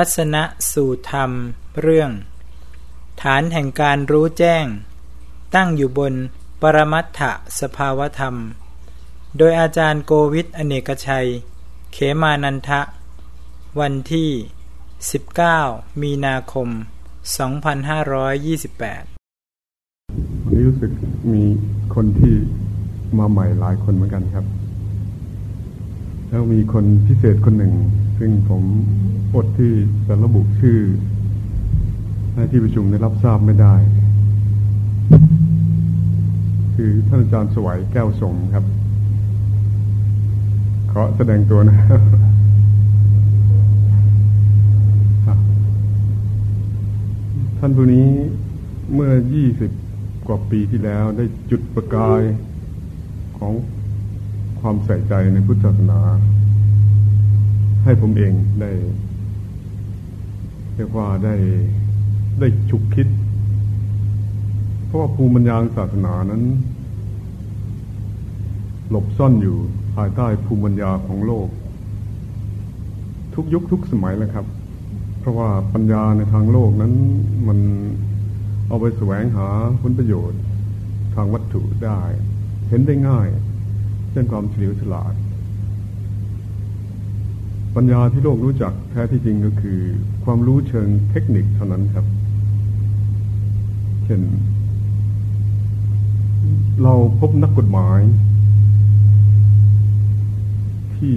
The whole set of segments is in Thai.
ทัศนะสู่ธรรม เรื่อง ฐานแห่งการรู้แจ้ง ตั้งอยู่บนปรมัตถสภาวธรรม โดยอาจารย์โกวิทอเนกชัย เขมานันทะ วันที่ 19 มีนาคม 2528 วันนี้รู้สึกมีคนที่มาใหม่หลายคนเหมือนกันครับ แล้วมีคนพิเศษคนหนึ่ง ซึ่งผมอดที่จะระบุชื่อในที่ประชุมได้รับทราบไม่ได้ คือท่านอาจารย์สวัยแก้วสงครับ ขอแสดงตัวนะครับท่านผู้นี้เมื่อยี่สิบกว่าปีที่แล้วได้จุดประกายของความใส่ใจในพุทธศาสนา ให้ผมเองได้เรียกว่าได้ได้ฉุกคิด เพราะว่าภูมิปัญญาศาสนานั้น หลบซ่อนอยู่ภายใต้ภูมิปัญญาของโลก ทุกยุคทุกสมัยแล้วครับ เพราะว่าปัญญาในทางโลกนั้นมันเอาไปแสวงหาผลประโยชน์ ทางวัตถุได้ เห็นได้ง่าย เช่นความเฉลียวฉลาด ปัญญาที่โลกรู้จักแท้ที่จริงก็คือ ความรู้เชิงเทคนิคเท่านั้นครับ เช่น เราพบนักกฎหมาย ที่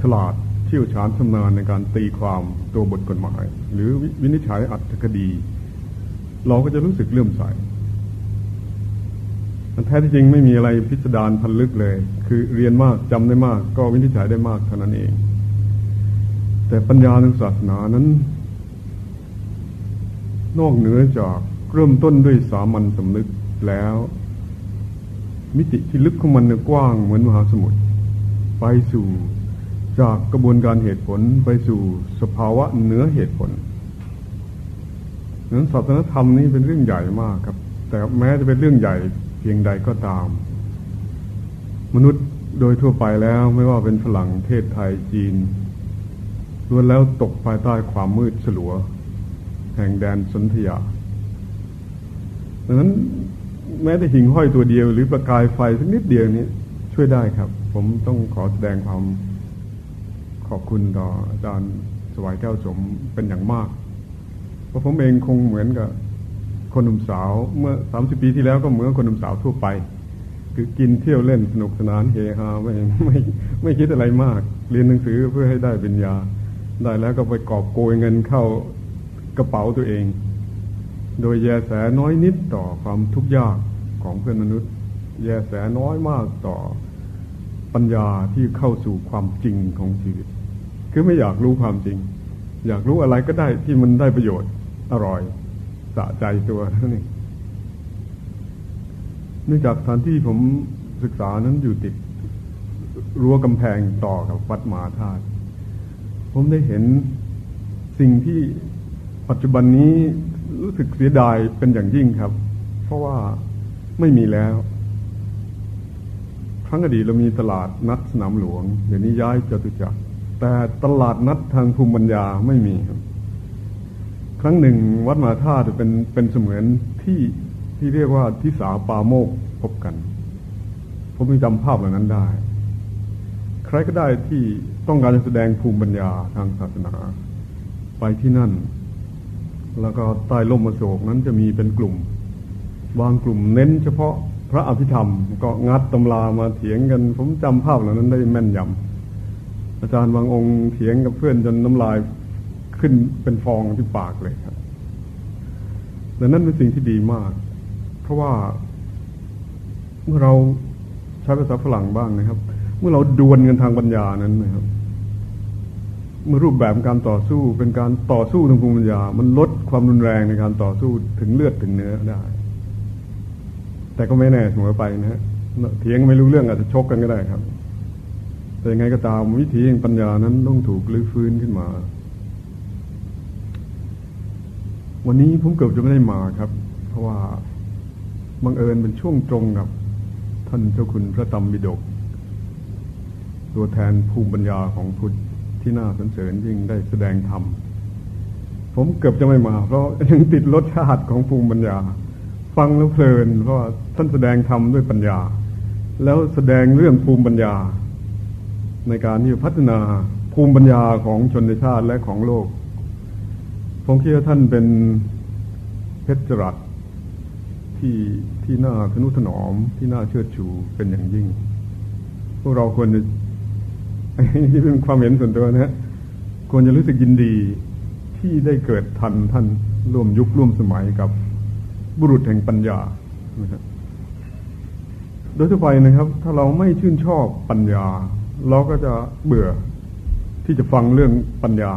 ฉลาดเชี่ยวชาญชำนาญในการตีความตัวบทกฎหมาย หรือวินิจฉัยอัตถคดี เราก็จะรู้สึกเลื่อมใสแท้ที่จริงไม่มีอะไรพิสดารพันลึกเลย คือเรียนมากจำได้มาก ก็วินิจฉัยได้มากเท่านั้นเอง แต่ปัญญาทางศาสนานั้น นอกเหนือจากเริ่มต้นด้วยสามัญสำนึกแล้ว มิติที่ลึกของมันกว้างเหมือนมหาสมุทรไปสู่จากกระบวนการเหตุผลไปสู่สภาวะเหนือเหตุผลนั้นศาสนธรรมนี้เป็นเรื่องใหญ่มากครับ แต่แม้จะเป็นเรื่องใหญ่เพียงใดก็ตาม มนุษย์โดยทั่วไปแล้วไม่ว่าเป็นฝรั่งเทศไทยจีน ล้วนแล้วตกภายใต้ความมืดสลัว แห่งแดนสนธยาดังนั้นแม้แต่หิ่งห้อยตัวเดียว หรือประกายไฟสักนิดเดียวนี้ ช่วยได้ครับ ผมต้องขอแสดงความขอบคุณต่ออาจารย์สวายแก้วสมเป็นอย่างมาก เพราะผมเองคงเหมือนกับคนหนุ่มสาวเมื่อสามสิบปีที่แล้วก็เหมือนคนหนุ่มสาวทั่วไป คือกินเที่ยวเล่นสนุกสนานเฮฮาไม่ไม่ไม่คิดอะไรมาก เรียนหนังสือเพื่อให้ได้ปัญญา ได้แล้วก็ไปกอบโกยเงินเข้ากระเป๋าตัวเอง โดยแยแสน้อยนิดต่อความทุกข์ยากของเพื่อนมนุษย์ แยแสน้อยมากต่อปัญญาที่เข้าสู่ความจริงของชีวิต คือไม่อยากรู้ความจริง อยากรู้อะไรก็ได้ที่มันได้ประโยชน์อร่อยสะใจตัวนั่นเองเนื่องจากสถานที่ผมศึกษานั้นอยู่ติดรั้วกำแพงต่อกับวัดมหาธาตุ ผมได้เห็นสิ่งที่ปัจจุบันนี้รู้สึกเสียดายเป็นอย่างยิ่งครับ เพราะว่าไม่มีแล้ว ครั้งอดีตเรามีตลาดนัดสนามหลวงเดี๋ยวนี้ย้ายจตุจักร แต่ตลาดนัดทางภูมิปัญญาไม่มีครับ ครั้งหนึ่งวัดมาธาตุเป็นเป็นเสมือนที่ที่เรียกว่าทิสาปาโมกพบกัน ผมยังจำภาพเหล่านั้นได้ ใครก็ได้ที่ ต้องการจะแสดงภูมิปัญญาทางศาสนา ไปที่นั่น แล้วก็ใต้ล่มโศกนั้นจะมีเป็นกลุ่ม บางกลุ่มเน้นเฉพาะพระอภิธรรม ก็งัดตำรามาเถียงกัน ผมจำภาพเหล่านั้นได้แม่นยำอาจารย์บางองค์เถียงกับเพื่อนจนน้ำลายขึ้นเป็นฟองที่ปากเลยครับดังนั้นเป็นสิ่งที่ดีมาก เพราะว่าเมื่อเราใช้ภาษาฝรั่งบ้างนะครับ เมื่อเราดวลกันทางปัญญานั้นนะครับ เมื่อรูปแบบการต่อสู้เป็นการต่อสู้ทางภูมิปัญญา มันลดความรุนแรงในการต่อสู้ถึงเลือดถึงเนื้อได้ แต่ก็ไม่แน่เสมอไปนะฮะเถียงไม่รู้เรื่องอาจจะชกกันก็ได้ครับ แต่ยังไงก็ตามวิธีแห่งปัญญานั้นต้องถูกลื้อฟื้นขึ้นมา วันนี้ผมเกือบจะไม่ได้มาครับ เพราะว่าบังเอิญเป็นช่วงตรงกับ ท่านเจ้าคุณพระตรมบิดก ตัวแทนภูมิปัญญาของพุทธ ที่น่าสนเสริญยิ่งได้แสดงธรรม ผมเกือบจะไม่มา เพราะยังติดรสชาติของภูมิปัญญา ฟังแล้วเพลิน เพราะท่านแสดงธรรมด้วยปัญญา แล้วแสดงเรื่องภูมิปัญญา ในการที่พัฒนาภูมิปัญญาของชนชาติและของโลก ผมคิดว่าท่านเป็นเพชรจรัสที่ที่น่าทนุถนอมที่น่าเชิดชูเป็นอย่างยิ่ง พวกเราควรจะ นี่เป็นความเห็นส่วนตัวนะฮะควรจะรู้สึกยินดีที่ได้เกิดทันท่านร่วมยุคร่วมสมัยกับบุรุษแห่งปัญญานะครับโดยทั่วไปนะครับ ถ้าเราไม่ชื่นชอบปัญญา เราก็จะเบื่อที่จะฟังเรื่องปัญญา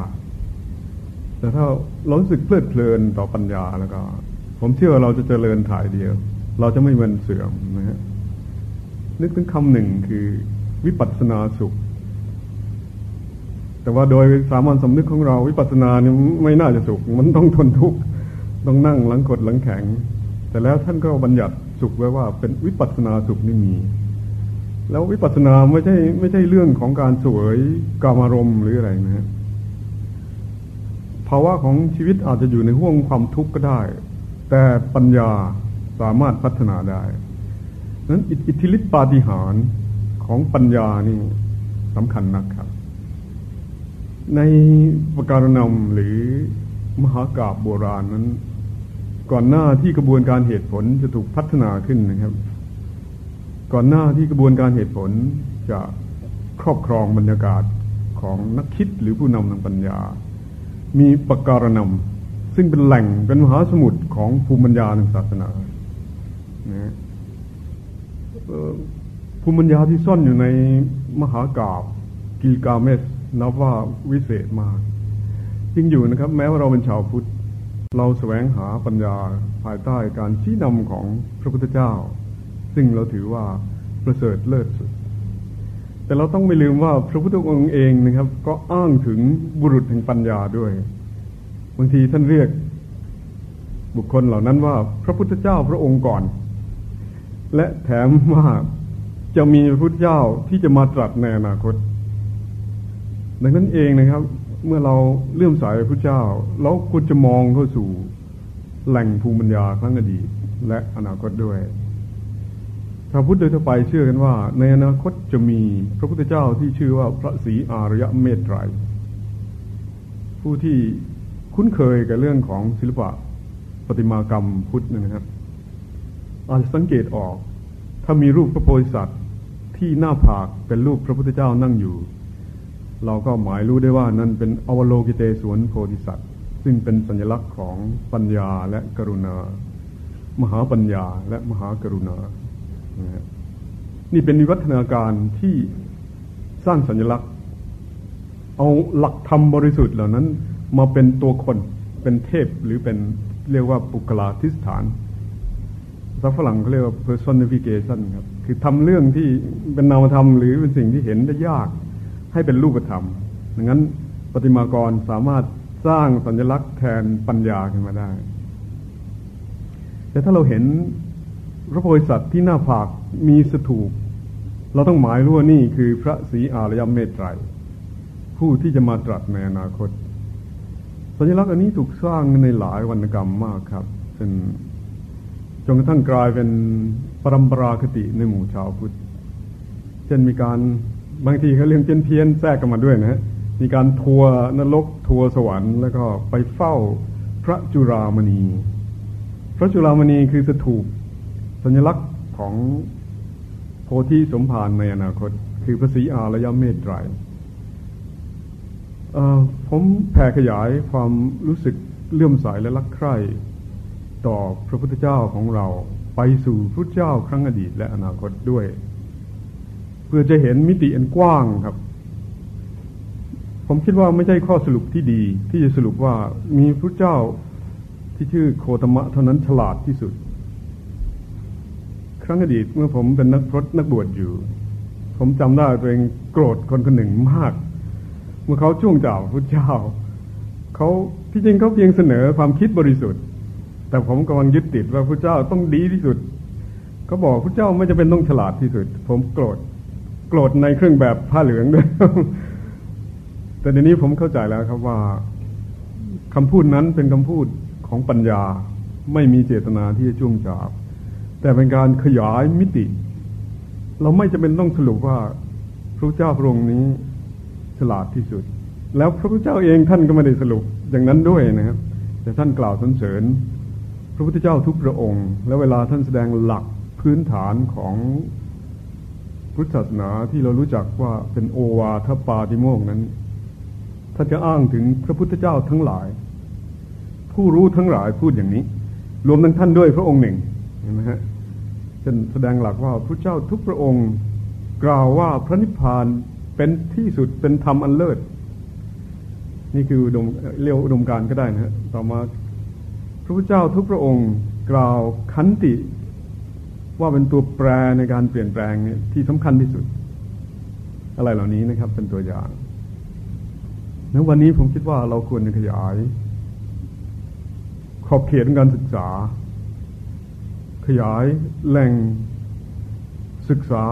แต่ถ้าเรารู้สึกเพลิดเพลินต่อปัญญาแล้วก็ ผมเชื่อเราจะเจริญถ่ายเดียว เราจะไม่มันเสื่อมนะฮะนึกถึงคำหนึ่งคือวิปัสสนาสุข แต่ว่าโดยสามัญสำนึกของเราวิปัสสนาเนี่ยไม่น่าจะสุข มันต้องทนทุกข์ต้องนั่งหลังกดหลังแข็ง แต่แล้วท่านก็บัญญัติสุขไว้ว่าเป็นวิปัสสนาสุขนี่มี แล้ววิปัสสนาไม่ใช่ไม่ใช่เรื่องของการสวยกามารมณ์หรืออะไรนะฮะภาวะของชีวิตอาจจะอยู่ในห่วงความทุกข์ก็ได้ แต่ปัญญาสามารถพัฒนาได้นั้นอิทธิฤทธิปาฏิหาริย์ของปัญญานี่สำคัญนักครับ ในประการนำหรือมหากราบโบราณนั้น ก่อนหน้าที่กระบวนการเหตุผลจะถูกพัฒนาขึ้นนะครับ ก่อนหน้าที่กระบวนการเหตุผลจะครอบครองบรรยากาศของนักคิดหรือผู้นำทางปัญญา มีประการนำซึ่งเป็นแหล่งเป็นมหาสมุทรของภูมิปัญญาทางศาสนานะภูมิปัญญาที่ซ่อนอยู่ในมหากราบกิลกาเมส นับว่าวิเศษมากจริงอยู่นะครับ แม้ว่าเราเป็นชาวพุทธ เราแสวงหาปัญญาภายใต้การชี้นำของพระพุทธเจ้า ซึ่งเราถือว่าประเสริฐเลิศสุด แต่เราต้องไม่ลืมว่าพระพุทธองค์เองนะครับ ก็อ้างถึงบุรุษแห่งปัญญาด้วยบางทีท่านเรียกบุคคลเหล่านั้นว่าพระพุทธเจ้าพระองค์ก่อน และแถมว่าจะมีพระพุทธเจ้าที่จะมาตรัสในอนาคต ดังนั้นเองนะครับ เมื่อเราเลื่อมใสพระเจ้า เราควรจะมองเข้าสู่แหล่งภูมิปัญญาครั้งอดีตและอนาคตด้วยชาวพุทธโดยทั่วไปเชื่อกันว่า ในอนาคตจะมีพระพุทธเจ้าที่ชื่อว่าพระศรีอารยเมตไตรผู้ที่คุ้นเคยกับเรื่องของศิลปะปฏิมากรรมพุทธนะครับอาจจะสังเกตออก ถ้ามีรูปพระโพธิสัตว์ที่หน้าผากเป็นรูปพระพุทธเจ้านั่งอยู่ เราก็หมายรู้ได้ว่านั่นเป็นอวโลกิเตสวนโพธิสัตว์ ซึ่งเป็นสัญลักษณ์ของปัญญาและกรุณา มหาปัญญาและมหากรุณา นี่เป็นวิวัฒนาการที่สร้างสัญลักษณ์ เอาหลักธรรมบริสุทธิ์เหล่านั้นมาเป็นตัวคนเป็นเทพหรือเป็นเรียกว่าปุกลาทิสฐานภาษาฝรั่งเขาเรียกว่า personification ครับ คือทำเรื่องที่เป็นนามธรรมหรือเป็นสิ่งที่เห็นได้ยาก ให้เป็นรูปธรรม ดังนั้นปฏิมากรสามารถสร้างสัญลักษณ์แทนปัญญาขึ้นมาได้ แต่ถ้าเราเห็นพระโพธิสัตว์ที่หน้าผากมีสถูป เราต้องหมายรู้ว่านี่คือพระศรีอารยเมตไตร ผู้ที่จะมาตรัสในอนาคต สัญลักษณ์อันนี้ถูกสร้างในหลายวรรณกรรมมากครับจนจนกระทั่งกลายเป็นปรำปราคติในหมู่ชาวพุทธ เช่นมีการ บางทีเขาเรื่องเพี้ยนเพียนแทรกกันมาด้วยนะฮะมีการทัวร์นรกทัวร์สวรรค์แล้วก็ไปเฝ้าพระจุรามณี พระจุรามณีคือสถูปสัญลักษณ์ของโพธิสมภารในอนาคต คือพระศรีอารยเมตไตรผมแผ่ขยายความรู้สึกเลื่อมใสและรักใคร่ ต่อพระพุทธเจ้าของเราไปสู่พระเจ้าครั้งอดีตและอนาคตด้วย พื่อจะเห็นมิติอันกว้างครับ ผมคิดว่าไม่ใช่ข้อสรุปที่ดี ที่จะสรุปว่ามีพระเจ้าที่ชื่อโคตมะเท่านั้นฉลาดที่สุด ครั้งอดีตเมื่อผมเป็นนักพรตนักบวชอยู่ ผมจำได้ตัวเองโกรธคนคนหนึ่งมาก เมื่อเขาช่วงจ่าพระเจ้าเขาที่จริงเขาเพียงเสนอความคิดบริสุทธิ์ แต่ผมกำลังยึดติดว่าพระเจ้าต้องดีที่สุดเขาบอกพระเจ้าไม่จะเป็นต้องฉลาดที่สุด ผมโกรธ กรธในเครื่องแบบผ้าเหลืองด้วย แต่เดี๋ยวนี้ผมเข้าใจแล้วครับว่าคำพูดนั้นเป็นคำพูดของปัญญา ไม่มีเจตนาที่จะจุ่งจาบแต่เป็นการขยายมิติ เราไม่จำเป็นต้องสรุปว่าพระเจ้าพระองค์นี้ฉลาดที่สุด แล้วพระพุทธเจ้าเองท่านก็ไม่ได้สรุปอย่างนั้นด้วยนะครับ แต่ท่านกล่าวสรรเสริญ พระพุทธเจ้าทุกพระองค์ แล้วเวลาท่านแสดงหลักพื้นฐานของ พุทธศาสนาที่เรารู้จักว่าเป็นโอวาทปาติโมกนั้นท่านจะอ้างถึงพระพุทธเจ้าทั้งหลาย ผู้รู้ทั้งหลายพูดอย่างนี้ รวมทั้งท่านด้วยพระองค์หนึ่งเห็นไหมฮะจนแสดงหลักว่าพระเจ้าทุกพระองค์ กล่าวว่าพระนิพพานเป็นที่สุดเป็นธรรมอันเลิศ นี่คือดมเรียกอุดมการก็ได้นะฮะต่อมาพระพุทธเจ้าทุกพระองค์กล่าวขันติ ว่าเป็นตัวแปรในการเปลี่ยนแปลงนี่ที่สำคัญที่สุด อะไรเหล่านี้นะครับ เป็นตัวอย่างในวันนี้ผมคิดว่าเราควรจะขยาย ขอบเขตการศึกษา ขยายแหล่งศึกษา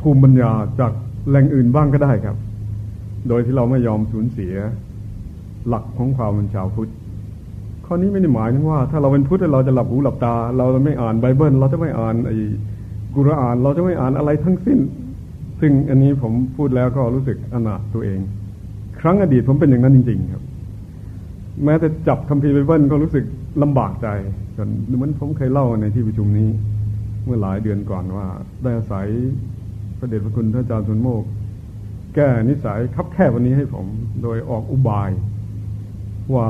ภูมิปัญญาจากแหล่งอื่นบ้างก็ได้ครับ โดยที่เราไม่ยอมสูญเสียหลักของความเป็นชาวพุทธ ข้อนี้ไม่ได้หมายถึงว่า ถ้าเราเป็นพุทธเราจะหลับหูหลับตา เราจะไม่อ่านไบเบิล เราจะไม่อ่านไอ้กุรอาน เราจะไม่อ่านอะไรทั้งสิ้น ซึ่งอันนี้ผมพูดแล้วก็รู้สึกอนาถตัวเอง ครั้งอดีตผมเป็นอย่างนั้นจริง ๆ ครับ แม้แต่จับคัมภีร์ไบเบิลก็รู้สึกลำบากใจจนเหมือนผมเคยเล่าในที่ประชุมนี้ เมื่อหลายเดือนก่อนว่า ได้อาศัยพระเดชพระคุณท่านอาจารย์สุนโมกแก้นิสัยคับแคบวันนี้ให้ผม โดยออกอุบายว่า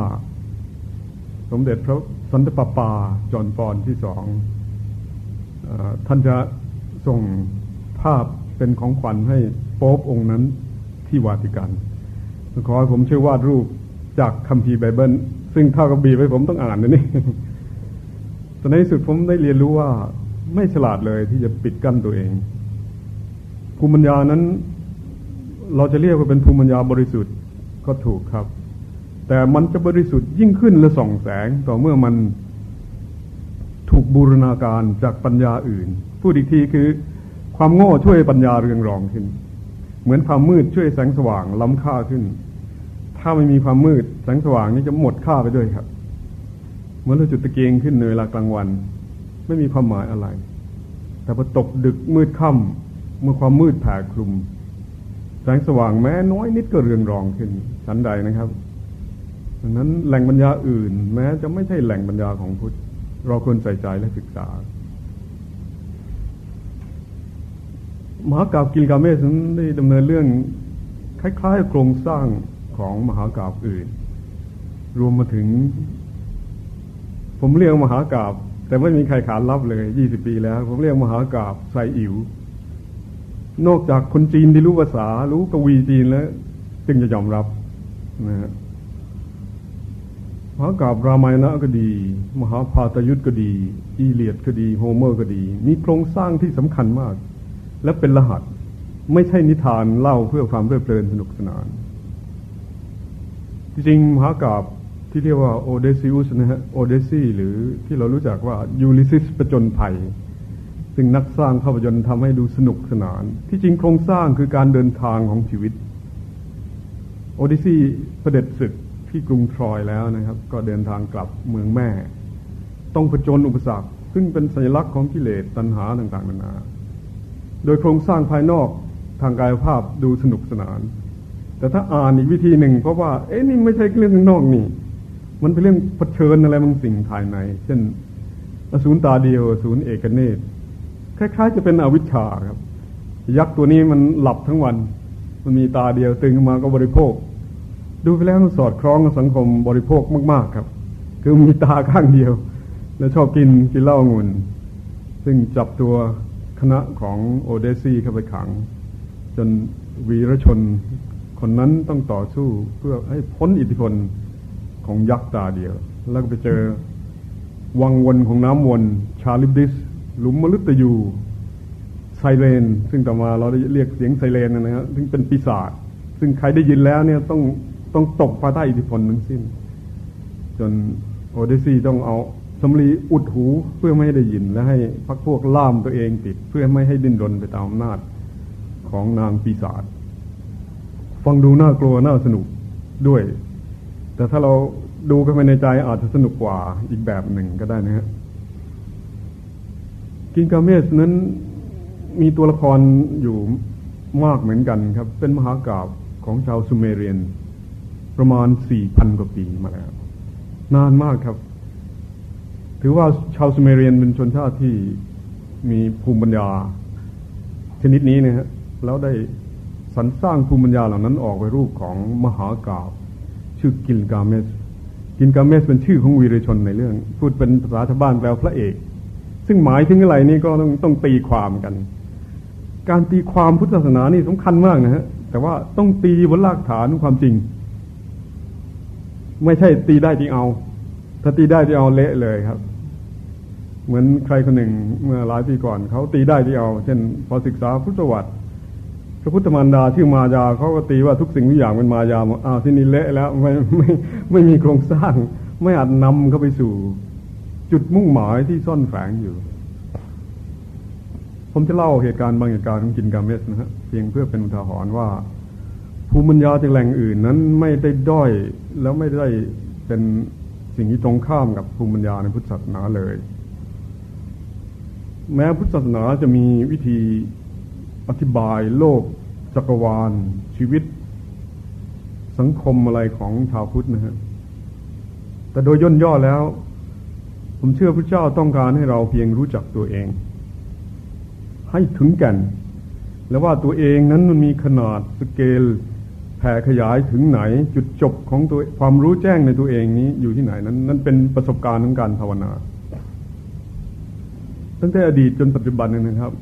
สมเด็จพระสันตะปาปาจอนปอนที่สองอท่านจะส่งภาพเป็นของขวัญให้โป๊บองค์นั้นที่วาติกันขอให้ผมช่วยวาดรูปจากคัมภีร์ไบเบิลซึ่งเท่ากับบีไปผมต้องอ่านนะนี่ตอนในที่สุดผมได้เรียนรู้ว่าไม่ฉลาดเลยที่จะปิดกั้นตัวเองภูมิปัญญานั้น เราจะเรียกว่าเป็นภูมิปัญญาบริสุทธิ์ก็ถูกครับ แต่มันจะบริสุทธิ์ยิ่งขึ้นและส่องแสง ต่อเมื่อมันถูกบูรณาการจากปัญญาอื่น พูดอีกทีคือ ความโง่ช่วยปัญญาเรืองรองขึ้น เหมือนความมืดช่วยแสงสว่างล้ำค่าขึ้น ถ้าไม่มีความมืดแสงสว่างนี้จะหมดค่าไปด้วยครับ เหมือนเราจุดตะเกียงขึ้นในเวลากลางวัน ไม่มีความหมายอะไร แต่พอตกดึกมืดค่ำเมื่อความมืดแผ่คลุม แสงสว่างแม้น้อยนิดก็เรืองรองขึ้นชั้นใดนะครับ ดังนั้นแหล่งปัญญาอื่น แม้จะไม่ใช่แหล่งปัญญาของพุทธ เราควรใส่ใจและศึกษามหากราบกิลกาเมสนั้นได้ดำเนินเรื่องคล้ายๆ โครงสร้างของมหากราบอื่น รวมมาถึง ผมเรียกมหากราบแต่ไม่มีใครขานรับเลยยี่สิบปีแล้ว ผมเรียกมหากราบไซอิ๋วนอกจากคนจีนที่รู้ภาษา รู้กวีจีนแล้ว จึงจะยอมรับนะฮะ มหากาพย์รามายณะก็ดี มหาภารตยุทธก็ดี อีเลียดก็ดี โฮเมอร์ก็ดี มีโครงสร้างที่สำคัญมาก และเป็นรหัสไม่ใช่นิทานเล่าเพื่อความเพลิดเพลินสนุกสนาน จริงมหากาพย์ที่เรียกว่าโอเดซิอุสนะฮะโอเดซีหรือที่เรารู้จักว่ายูลิซิสประจนภัยซึ่งนักสร้างภาพยนตร์ทำให้ดูสนุกสนาน ที่จริงโครงสร้างคือการเดินทางของชีวิต โอเดซีเสด็จศึก ที่กรุงทรอยแล้วนะครับ ก็เดินทางกลับเมืองแม่ ต้องผจญอุปสรรค ซึ่งเป็นสัญลักษณ์ของกิเลสตัณหาต่างๆนานา โดยโครงสร้างภายนอกทางกายภาพดูสนุกสนาน แต่ถ้าอ่านอีกวิธีหนึ่งเพราะว่า เอ๊ะนี่ไม่ใช่เรื่องข้างนอกนี่ มันเป็นเรื่องเผชิญอะไรบางสิ่งภายใน เช่นอสูรตาเดียวอสูรเอกเนตคล้ายๆ จะเป็นอวิชชาครับ ยักษ์ตัวนี้มันหลับทั้งวัน มันมีตาเดียวตื่นขึ้นมาก็บริโภค ดูไปแล้วมันสอดคล้องกับสังคมบริโภคมาก ๆ ครับ คือมีตาข้างเดียว แล้วชอบกินกินเหล้างุ่นซึ่งจับตัวคณะของโอเดซีเข้าไปขัง จนวีรชนคนนั้นต้องต่อสู้เพื่อให้พ้นอิทธิพลของยักษ์ตาเดียว แล้วก็ไปเจอวังวนของน้ำวนชาลิบดิส หลุมมฤตยูไซเรน ซึ่งต่อมาเราได้เรียกเสียงไซเรนนะครับซึ่งเป็นปีศาจซึ่งใครได้ยินแล้วเนี่ยต้อง ต้องตกภายใต้อิทธิพลทั้งสิ้น จนโอเดซีต้องเอาสำลีอุดหูเพื่อไม่ให้ได้ยินและให้พักพวกล่ามตัวเองติด เพื่อไม่ให้ดิ้นรนไปตามอำนาจของนางปีศาจฟังดูน่ากลัวน่าสนุกด้วย แต่ถ้าเราดูกันไปในใจอาจจะสนุกกว่าอีกแบบหนึ่งก็ได้นะฮะกินกาเมสนั้นมีตัวละครอยู่มากเหมือนกันครับ เป็นมหากราบของชาวซูเมเรียน ประมาณสี่พันกว่าปีมาแล้ว นานมากครับ ถือว่าชาวซูเมเรียนเป็นชนชาติที่มีภูมิปัญญา ชนิดนี้นะฮะแล้วได้สรรสร้างภูมิปัญญาเหล่านั้นออกไปรูปของมหากราบชื่อกินกาเมสกินกาเมสเป็นชื่อของวีรชนในเรื่อง พูดเป็นภาษาชาวบ้านแปลพระเอก ซึ่งหมายถึงอะไรนี่ก็ต้องต้องตีความกัน การตีความพุทธศาสนานี่สำคัญมากนะฮะแต่ว่าต้องตีบนรากฐานความจริง ไม่ใช่ตีได้ที่เอา ถ้าตีได้ที่เอาเละเลยครับ เหมือนใครคนหนึ่งเมื่อหลายปีก่อนเขาตีได้ที่เอา เช่น พอศึกษาพุทธวัติพระพุทธมารดาชื่อมายาเขาก็ตีว่าทุกสิ่งทุกอย่างเป็นมายาอ้าวที่นี่เละแล้วไม่ไม่ไม่มีโครงสร้าง ไม่อาจนำเข้าไปสู่ จุดมุ่งหมายที่ซ่อนแฝงอยู่ ผมจะเล่าเหตุการณ์บางเหตุการณ์ของกินกาเมสนะฮะเพียงเพื่อเป็นอุทาหรณ์ว่า ภูมิปัญญาจากแหล่งอื่นนั้นไม่ได้ด้อยแล้วไม่ได้เป็นสิ่งที่ตรงข้ามกับภูมิปัญญาในพุทธศาสนาเลย แม้พุทธศาสนาจะมีวิธีอธิบายโลก จักรวาล ชีวิต สังคมอะไรของชาวพุทธนะฮะแต่โดยย่นย่อแล้ว ผมเชื่อพระเจ้าต้องการให้เราเพียงรู้จักตัวเอง ให้ถึงกัน และว่าตัวเองนั้นมันมีขนาดสเกล แผ่ขยายถึงไหนจุดจบของตัวความรู้แจ้งในตัวเองนี้อยู่ที่ไหนนั้น นั่นเป็นประสบการณ์ของการภาวนา ตั้งแต่อดีตจนปัจจุบันนะครับ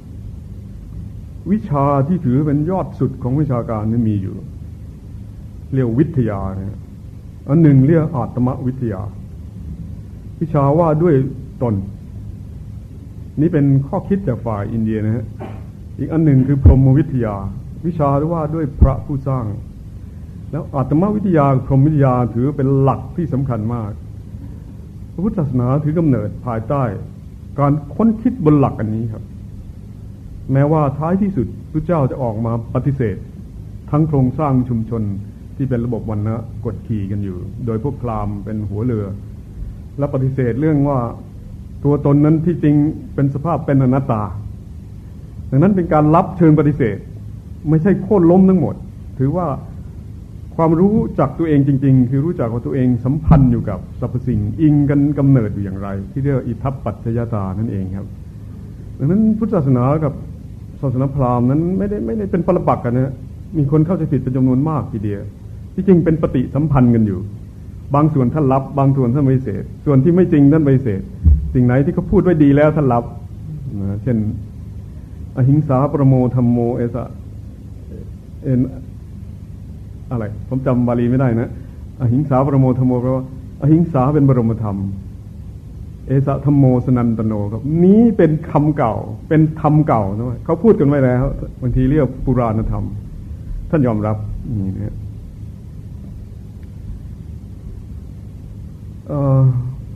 วิชาที่ถือเป็นยอดสุดของวิชาการนี่มีอยู่ เรียกวิทยาเนี่ยอันหนึ่งเรียกอาตมวิทยา วิชาว่าด้วยตน นี่เป็นข้อคิดจากฝ่ายอินเดียนะฮะอีกอันหนึ่งคือพรหมวิทยา วิชาว่าด้วยพระผู้สร้าง แล้วอาตมาวิทยาพรหมวิทยาถือเป็นหลักที่สำคัญมาก พระพุทธศาสนาถือกำเนิดภายใต้ การค้นคิดบนหลักอันนี้ครับ แม้ว่าท้ายที่สุดพระเจ้าจะออกมาปฏิเสธ ทั้งโครงสร้างชุมชนที่เป็นระบบวันนะกดขี่กันอยู่ โดยพวกพราหมณ์เป็นหัวเรือ และปฏิเสธเรื่องว่าตัวตนนั้นที่จริงเป็นสภาพเป็นอนัตตา ดังนั้นเป็นการรับเชิญปฏิเสธ ไม่ใช่โค่นล้มทั้งหมด ถือว่า ความรู้จักตัวเองจริง ๆ คือรู้จักว่าตัวเองสัมพันธ์อยู่กับสรรพสิ่งอิงกันกำเนิดอยู่อย่างไร ที่เรียกอิทัปปัจจยตานั่นเองครับดังนั้นพุทธศาสนากับศาสนาพราหมณ์นั้นไม่ได้ไม่ได้เป็นปรปักกันนะมีคนเข้าใจผิดเป็นจำนวนมากทีเดียว ที่จริงเป็นปฏิสัมพันธ์กันอยู่ บางส่วนท่านรับ บางส่วนท่านไม่เสดส่วนที่ไม่จริงท่านไม่เสดสิ่งไหนที่เขาพูดไว้ดีแล้วท่านรับนะเช่น อหิงสาประโมธรรมโมเอสะเอ็น อะไร ผมจำบาลีไม่ได้นะอหิงสาประโมธโมแปลว่าอหิงสาเป็นบรมธรรม เอสะธรรมโมสนันตโนครับ นี้เป็นคำเก่า เป็นธรรมเก่านะเขาพูดกันไว้แล้ว บางทีเรียกปุราณธรรม ท่านยอมรับนี่นะ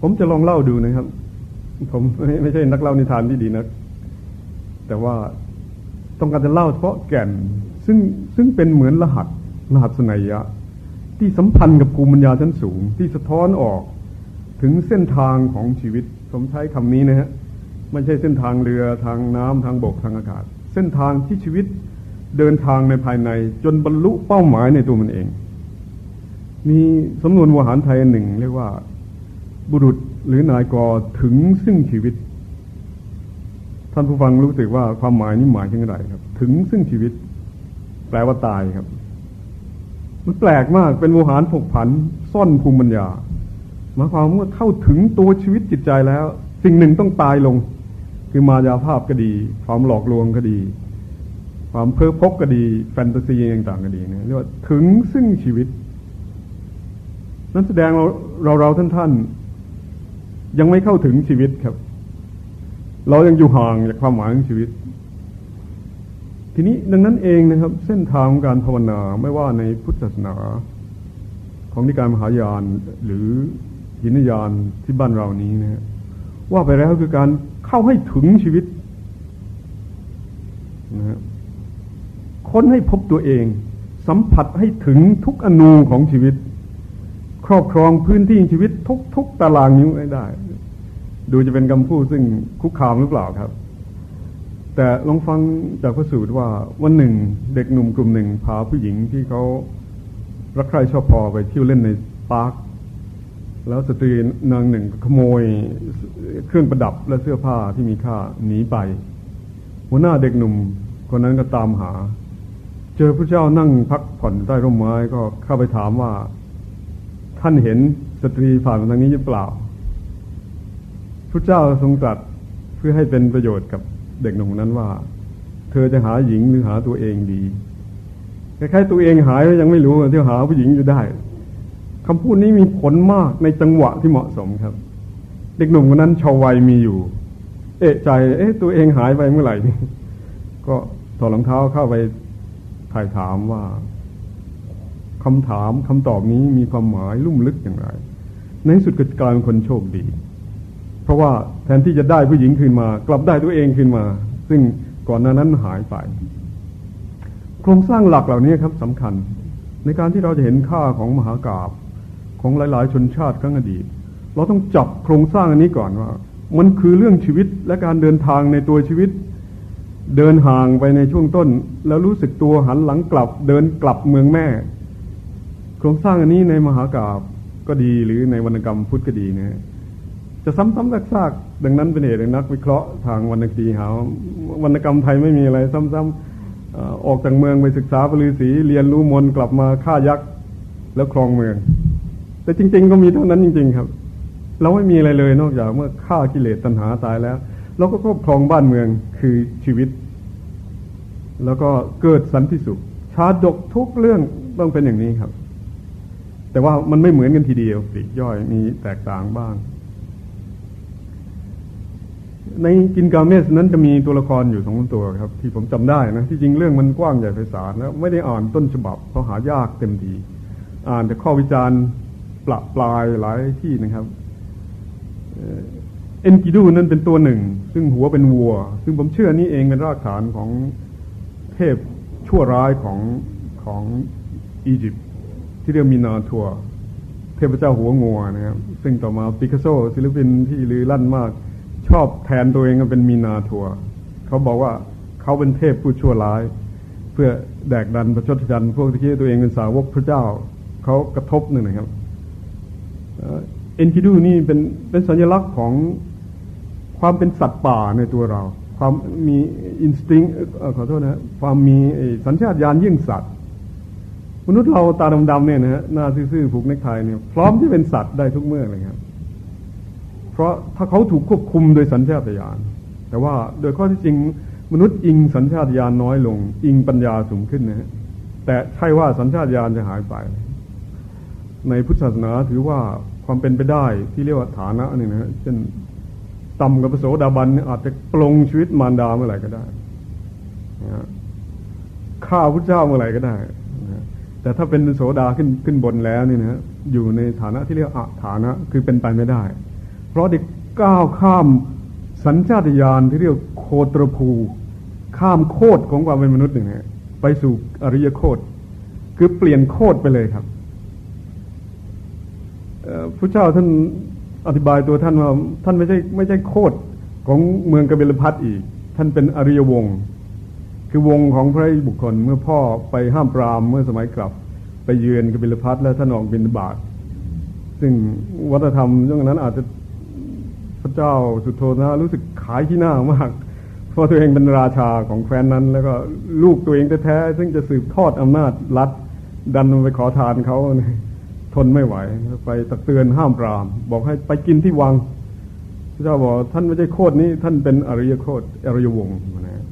ผมจะลองเล่าดูนะครับ ผมไม่ไม่ใช่นักเล่านิทานที่ดีนะแต่ว่าต้องการจะเล่าเฉพาะแก่น ซึ่งซึ่งเป็นเหมือนรหัส รหัสนัยยะ ที่สัมพันธ์กับภูมิปัญญาชั้นสูง ที่สะท้อนออกถึงเส้นทางของชีวิตผมใช้คำนี้นะฮะไม่ใช่เส้นทางเรือทางน้ำทางบกทางอากาศ เส้นทางที่ชีวิตเดินทางในภายใน จนบรรลุเป้าหมายในตัวมันเอง มีสำนวนวหารไทยหนึ่งเรียกว่า บุรุษหรือนายกถึงซึ่งชีวิต ท่านผู้ฟังรู้สึกว่าความหมายนี้หมายถึงอะไรครับ ถึงซึ่งชีวิต แปลว่าตายครับ มันแปลกมากเป็นโวหารผกผัน ซ่อนภูมิปัญญาหมายความว่าเข้าถึงตัวชีวิตจิตใจแล้ว สิ่งหนึ่งต้องตายลง คือมายาภาพก็ดี ความหลอกลวงก็ดี ความเพ้อพกก็ดี แฟนตาซีต่างๆก็ดีเนี่ยเรียกว่าถึงซึ่งชีวิต นั้นแสดงเราเราเราท่านท่านยังไม่เข้าถึงชีวิตครับ เรายังอยู่ห่างจากความหมายของชีวิต ทีนี้ดังนั้นเองนะครับ เส้นทางการภาวนาไม่ว่าในพุทธศาสนา ของนิกายมหายานหรือหินยานที่บ้านเรานี้นะว่าไปแล้วคือการเข้าให้ถึงชีวิตนะฮะค้นให้พบตัวเอง สัมผัสให้ถึงทุกอนูของชีวิต ครอบครองพื้นที่ชีวิตทุกทุกตารางนิ้วได้ ดูจะเป็นคำพูดซึ่งคุกคามหรือเปล่าครับ แต่ลองฟังจากพระสูตรว่าวันหนึ่งเด็กหนุ่มกลุ่มหนึ่งพาผู้หญิงที่เขารักใคร่ชอบพอไปเที่ยวเล่นในปาร์คแล้วสตรีนางหนึ่งขโมยเครื่องประดับและเสื้อผ้าที่มีค่าหนีไป หัวหน้าเด็กหนุ่มคนนั้นก็ตามหา เจอพระเจ้านั่งพักผ่อนใต้ร่มไม้ก็เข้าไปถามว่า ท่านเห็นสตรีผ่านมาทางนี้หรือเปล่าพระเจ้าทรงตรัสเพื่อให้เป็นประโยชน์กับ เด็กหนุ่มนั้นว่า เธอจะหาหญิงหรือหาตัวเองดีคล้ายๆตัวเองหายยังไม่รู้เที่ยวหาผู้หญิงอยู่ได้คำพูดนี้มีผลมากในจังหวะที่เหมาะสมครับ เด็กหนุ่มคนนั้นชาววัยมีอยู่ เอะใจเอ๊ะตัวเองหายไปเมื่อไหร่นี่ก็ถอดรองเท้าเข้าไปถ่ายถามว่าคำถามคำตอบนี้มีความหมายลุ่มลึกอย่างไร ในสุดก็กลายเป็นคนโชคดี เพราะว่าแทนที่จะได้ผู้หญิงคืนมา กลับได้ตัวเองคืนมา ซึ่งก่อนหน้านั้นหายไป โครงสร้างหลักเหล่านี้ครับสำคัญ ในการที่เราจะเห็นค่าของมหากราบของหลาย ๆ ชนชาติครั้งอดีต เราต้องจับโครงสร้างอันนี้ก่อนว่า มันคือเรื่องชีวิตและการเดินทางในตัวชีวิต เดินห่างไปในช่วงต้น แล้วรู้สึกตัวหันหลังกลับ เดินกลับเมืองแม่ โครงสร้างอันนี้ในมหากราบก็ดีหรือในวรรณกรรมพุทธก็ดีนะ จะซ้ำๆซากๆดังนั้นเป็นเหตุนักวิเคราะห์ทางวรรณคดีหาวรรณกรรมไทยไม่มีอะไร ซ้ำๆออกจากเมืองไปศึกษาปริสีเรียนรู้มนกลับมาฆ่ายักษ์แล้วครองเมือง แต่จริง ๆ ก็มีเท่านั้นจริง ๆ ครับ เราไม่มีอะไรเลยนอกจากเมื่อฆ่ากิเลสตัณหาตายแล้ว เราก็ครอบครองบ้านเมืองคือชีวิต แล้วก็เกิดสันติสุขชาดกทุกเรื่องต้องเป็นอย่างนี้ครับ แต่ว่ามันไม่เหมือนกันทีเดียวปลีกย่อยมีแตกต่างบ้าง ในกินกาเมสนั้นจะมีตัวละครอยู่สองตัวครับ ที่ผมจำได้นะที่จริงเรื่องมันกว้างใหญ่ไพศาลแล้วไม่ได้อ่านต้นฉบับเพราะหายากเต็มทีอ่านแต่ข้อวิจารณ์ปละปลายหลายที่นะครับเอ็นกิดูนั้นเป็นตัวหนึ่ง ซึ่งหัวเป็นวัว ซึ่งผมเชื่อนี้เองเป็นรากฐานของเทพชั่วร้ายของของอียิปต์ที่เรียกมินาทัวเทพเจ้าหัวงัวนะครับ ซึ่งต่อมาปิกัสโซศิลปินที่ลือลั่นมาก ชอบแทนตัวเองเป็นมีนาทัวเขาบอกว่าเขาเป็นเทพผู้ชั่วร้าย เพื่อแดกดันประชดชันพวกที่คิดตัวเองเป็นสาวกพระเจ้าเขากระทบหนึ่งนะครับเอ็นคิดูนี่เป็นเป็นสัญลักษณ์ของความเป็นสัตว์ป่าในตัวเรา ความมี instinct ขอโทษนะความมีสัญชาตญาณยิ่งสัตว์มนุษย์เราตาดำๆเนี่ยนะฮะหน้าซื่อๆผูกเนคไทเนี่ยพร้อมที่เป็นสัตว์ได้ทุกเมื่อเลยครับ เพราะถ้าเขาถูกควบคุมโดยสัญชาตญาณแต่ว่าโดยข้อที่จริงมนุษย์อิงสัญชาตญาณน้อยลง อิงปัญญาสูงขึ้นนะฮะแต่ใช่ว่าสัญชาตญาณจะหายไป ในพุทธศาสนาถือว่าความเป็นไปได้ที่เรียกว่าฐานะนี่นะเช่นต่ำกับพระโสดาบันอาจจะปลงชีวิตมารดาเมื่อไหร่ก็ได้นะฆ่าพระเจ้าเมื่อไหร่ก็ได้นะแต่ถ้าเป็นโสดาขึ้นขึ้นบนแล้วนี่นะอยู่ในฐานะที่เรียกอาฐานะคือเป็นไปไม่ได้ ราะเด็กก้าวข้ามสัญชาตญาณที่เรียกโคตรภู ข้ามโคตรของความเป็นมนุษย์หนึ่งไปสู่อริยโคตรคือเปลี่ยนโคตรไปเลยครับพระเจ้าท่านอธิบายตัวท่านว่าท่านไม่ใช่ไม่ใช่โคดของเมืองกบิลพัทอีก ท่านเป็นอริยวงศ์คือวงของพระบุคคลเมื่อพ่อไปห้ามปรามเมื่อสมัยกลับ ไปเยือนกบิลพัทและท่านออกบินบาตซึ่งวัฒนธรรมช่วงนั้นอาจจะ พระเจ้าสุโธนะรู้สึกขายที่หน้ามาก เพราะตัวเองเป็นราชาของแคว้นนั้น แล้วก็ลูกตัวเองแท้ๆซึ่งจะสืบทอดอำนาจรัฐ ดันไปขอทานเขาทนไม่ไหวไปตักเตือนห้ามปราม บอกให้ไปกินที่วัง พระเจ้าบอกท่านไม่ใช่โคดนี้ท่านเป็นอริยโคดอริยวงศ์นะ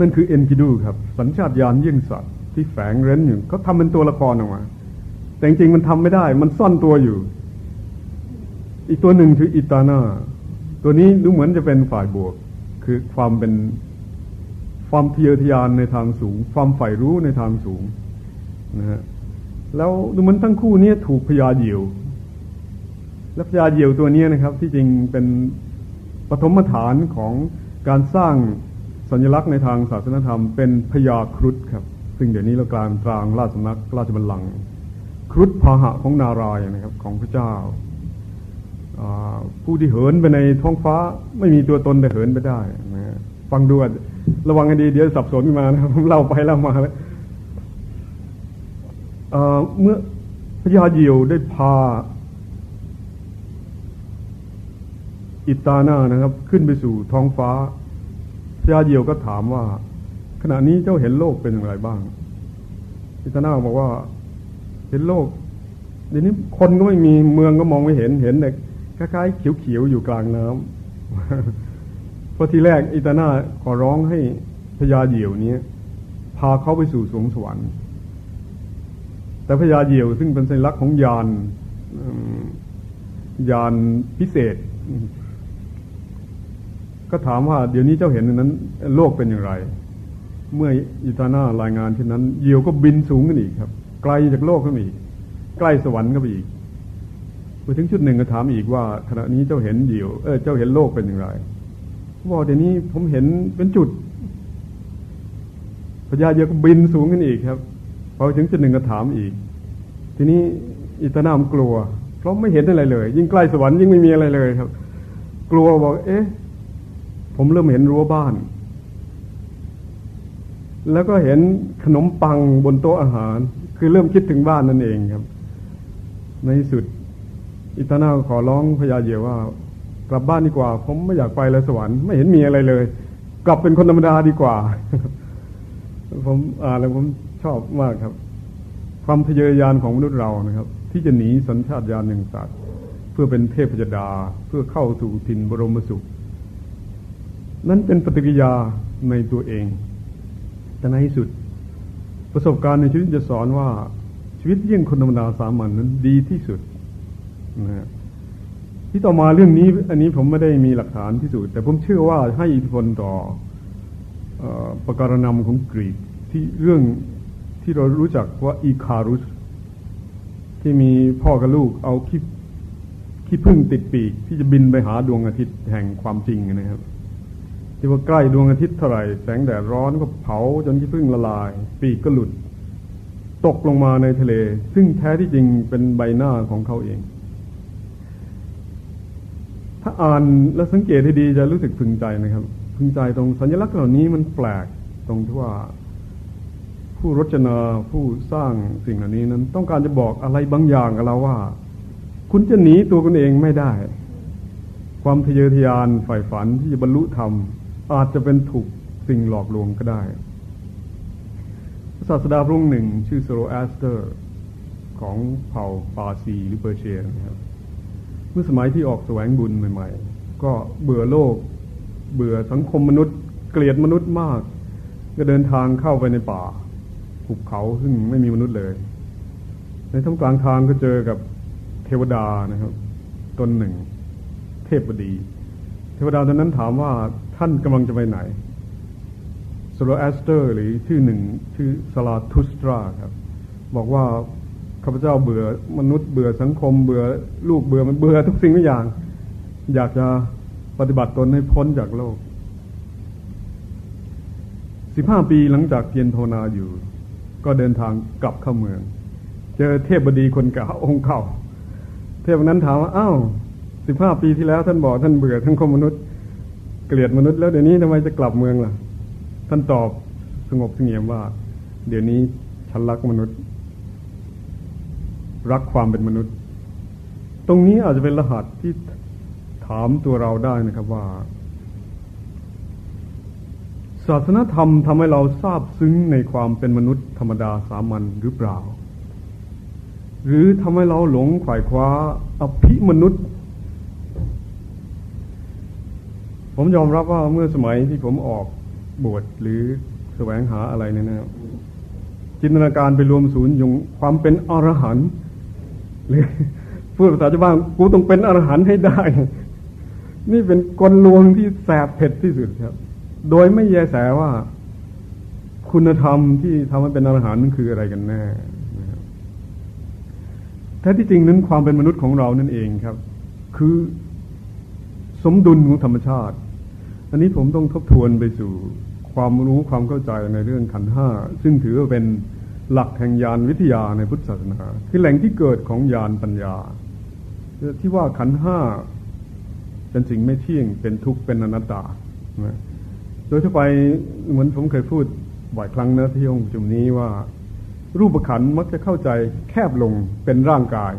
นั่นคือเอ็นกิดูครับ สัญชาตญาณยิ่งสัตว์ที่แฝงเร้นอยู่เขาทำเป็นตัวละครออกมาแต่จริงๆมันทำไม่ได้ มันซ่อนตัวอยู่ อีกตัวหนึ่งคืออิตานาตัวนี้ดูเหมือนจะเป็นฝ่ายบวก คือความเป็นความเทียทยานในทางสูง ความใฝ่รู้ในทางสูงนะฮะแล้วดูเหมันทั้งคู่นี้ถูกพยาเหยี่ยว และพยาเหยี่ยวตัวนี้นะครับ ที่จริงเป็นปฐมฐานของการสร้างสัญลักษณ์ในทางศาสนธรรม เป็นพยาครุฑครับ ซึ่งเดี๋ยวนี้เรากลายตรางราชสำนักราชบัลลังก์ครุฑพาหะของนารายนะครับของพระเจ้า ผู้ที่เหินไปในท้องฟ้าไม่มีตัวตนแต่เหินไปได้นะฟังดูระวังให้ดีเดี๋ยวสับสนมานะครับผมเล่าไปเล่ามาแล้วเมื่อพระยาเยียวได้พา อิตานานะครับ ขึ้นไปสู่ท้องฟ้าพระยาเยียวก็ถามว่า ขณะนี้เจ้าเห็นโลกเป็นอย่างไรบ้าง อิตานาบอกว่า เห็นโลกเดี๋ยวนี้คนก็ไม่มีเมืองก็มองไม่เห็นเห็นแต่ คล้ายๆเขียวๆอยู่กลางน้ำพอทีแรกอิตานาขอร้องให้พญาเหยี่ยวนี้พาเขาไปสู่สวงสวรรค์แต่พญาเหยี่ยวซึ่งเป็นสัญลักษณ์ของยานยานพิเศษ ก็ถามว่าเดี๋ยวนี้เจ้าเห็นนั้น โลกเป็นอย่างไร เมื่ออิตาน่ารายงานเช่นนั้นเหยี่ยวก็บินสูงขึ้นอีกครับ ไกลจากโลกขึ้นอีก ใกล้สวรรค์ก็ไปอีก ไปถึงจุดหนึ่งก็ถามอีกว่า ขณะนี้เจ้าเห็นเดี่ยวเออเจ้าเห็นโลกเป็นอย่างไรบอกเดี๋ยวนี้ผมเห็นเป็นจุดพญาเยอะก็บินสูงขึ้นอีกครับพอถึงจุดหนึ่งก็ถามอีก ทีนี้อิตานามกลัว เพราะไม่เห็นอะไรเลย ยิ่งใกล้สวรรค์ยิ่งไม่มีอะไรเลยครับ กลัวบอก เอ๊ะ ผมเริ่มเห็นรั้วบ้าน แล้วก็เห็นขนมปังบนโต๊ะอาหาร คือเริ่มคิดถึงบ้านนั่นเองครับ ในสุด อิตานาขอร้องพญาเยว่ากลับบ้านดีกว่า ผมไม่อยากไปเลยสวรรค์ไม่เห็นมีอะไรเลย กลับเป็นคนธรรมดาดีกว่า ผมอ่านแล้วผมชอบมากครับ ความทะเยอทะยานของมนุษย์เรานะครับ ที่จะหนีสัญชาตญาณหนึ่งสัตว์เพื่อเป็นเทพจดาเพื่อเข้าสู่ถิ่นบรมสุข นั่นเป็นปฏิกิริยาในตัวเอง แต่ในที่สุด ประสบการณ์ในชีวิตจะสอนว่าชีวิตเยี่ยงคนธรรมดาสามัญนนั้นดีที่สุด นะที่ต่อมาเรื่องนี้ อันนี้ผมไม่ได้มีหลักฐานที่สุด แต่ผมเชื่อว่าให้อิทธิพลต่อประการนำของกรีกที่เรื่องที่เรารู้จักว่าอีคารุส ที่มีพ่อกับลูกเอาขี้ขี้พึ่งติดปีก ที่จะบินไปหาดวงอาทิตย์แห่งความจริงนะครับ ที่ว่าใกล้ดวงอาทิตย์เท่าไหร่แสงแดดร้อนก็เผาจนขี้พึ่งละลาย ปีกก็หลุด ตกลงมาในทะเล ซึ่งแท้ที่จริงเป็นใบหน้าของเขาเอง ถ้าอ่านและสังเกตให้ดีจะรู้สึกพึงใจนะครับ พึงใจตรงสัญลักษณ์เหล่านี้มันแปลกตรงที่ว่า ผู้รจนาผู้สร้างสิ่งเหล่านี้นั้น ต้องการจะบอกอะไรบางอย่างกับเราว่า คุณจะหนีตัวคุณเองไม่ได้ ความทะเยอทะยานฝ่ายฝันที่จะบรรลุธรรมอาจจะเป็นถูกสิ่งหลอกลวงก็ได้ศาสดาพรุ่งหนึ่งชื่อโซโรแอสเตอร์ ของเผ่าปาซีหรือเปอร์เชียนะครับ เมื่อสมัยที่ออกแสวงบุญใหม่ ๆ ก็เบื่อโลก เบื่อสังคมมนุษย์ เกลียดมนุษย์มาก ก็เดินทางเข้าไปในป่าหุบเขาซึ่งไม่มีมนุษย์เลย ในท่ามกลางทางก็เจอกับเทวดานะครับ ตนหนึ่ง เทพบดี เทวดาตอนนั้นถามว่าท่านกำลังจะไปไหนโซโรแอสเตอร์หรือชื่อหนึ่งชื่อสลาทุสตราครับ บอกว่าข้าพเจ้าเบื่อมนุษย์ บื่อสังคมเบื่อลูกเบื่อมันเบื่อทุกสิ่งทุกอย่าง อยากจะปฏิบัติตนให้พ้นจากโลกสิบห้าปีหลังจากเพียรภาวนาอยู่ ก็เดินทางกลับเข้าเมือง เจอเทพบดีคนเก่าองค์เก่า เทพนั้นถามว่าอ้าวสิบห้าปีที่แล้วท่านบอกท่านเบื่อทั้งคมมนุษย์เกลียดมนุษย์แล้วเดี๋ยวนี้ทำไมจะกลับเมืองล่ะ ท่านตอบสงบเสงี่ยมว่า เดี๋ยวนี้ฉันรักมนุษย์ รักความเป็นมนุษย์ ตรงนี้อาจจะเป็นรหัสที่ถามตัวเราได้นะครับว่า ศาสนธรรมทำให้เราทราบซึ้งในความเป็นมนุษย์ธรรมดาสามัญหรือเปล่า หรือทำให้เราหลงขวายคว้าอภิมนุษย์ผมยอมรับว่าเมื่อสมัยที่ผมออกบวชหรือแสวงหาอะไรเนี่ยนะจินตนาการไปรวมศูนย์ยงความเป็นอรหันต์ หรือพูดภาษาชาวบ้านกูต้องเป็นอรหันต์ให้ได้ นี่เป็นกลลวงที่แสบเผ็ดที่สุดครับ โดยไม่แยแสว่า คุณธรรมที่ทำให้เป็นอรหันต์นั้นคืออะไรกันแน่แท้ที่จริงนั้นความเป็นมนุษย์ของเรานั่นเองครับ คือสมดุลของธรรมชาติ อันนี้ผมต้องทบทวนไปสู่ความรู้ความเข้าใจในเรื่องขันห้า ซึ่งถือว่าเป็น หลักแห่งยานวิทยาในพุทธศาสนา คือแหล่งที่เกิดของยานปัญญา ที่ว่าขันห้าเป็นสิ่งไม่เที่ยงเป็นทุกข์เป็นอนัตตาโดยทั่วไปเหมือนผมเคยพูดบ่อยครั้งนะที่องค์จุมนี้ว่า รูปขันมักจะเข้าใจแคบลงเป็นร่างกาย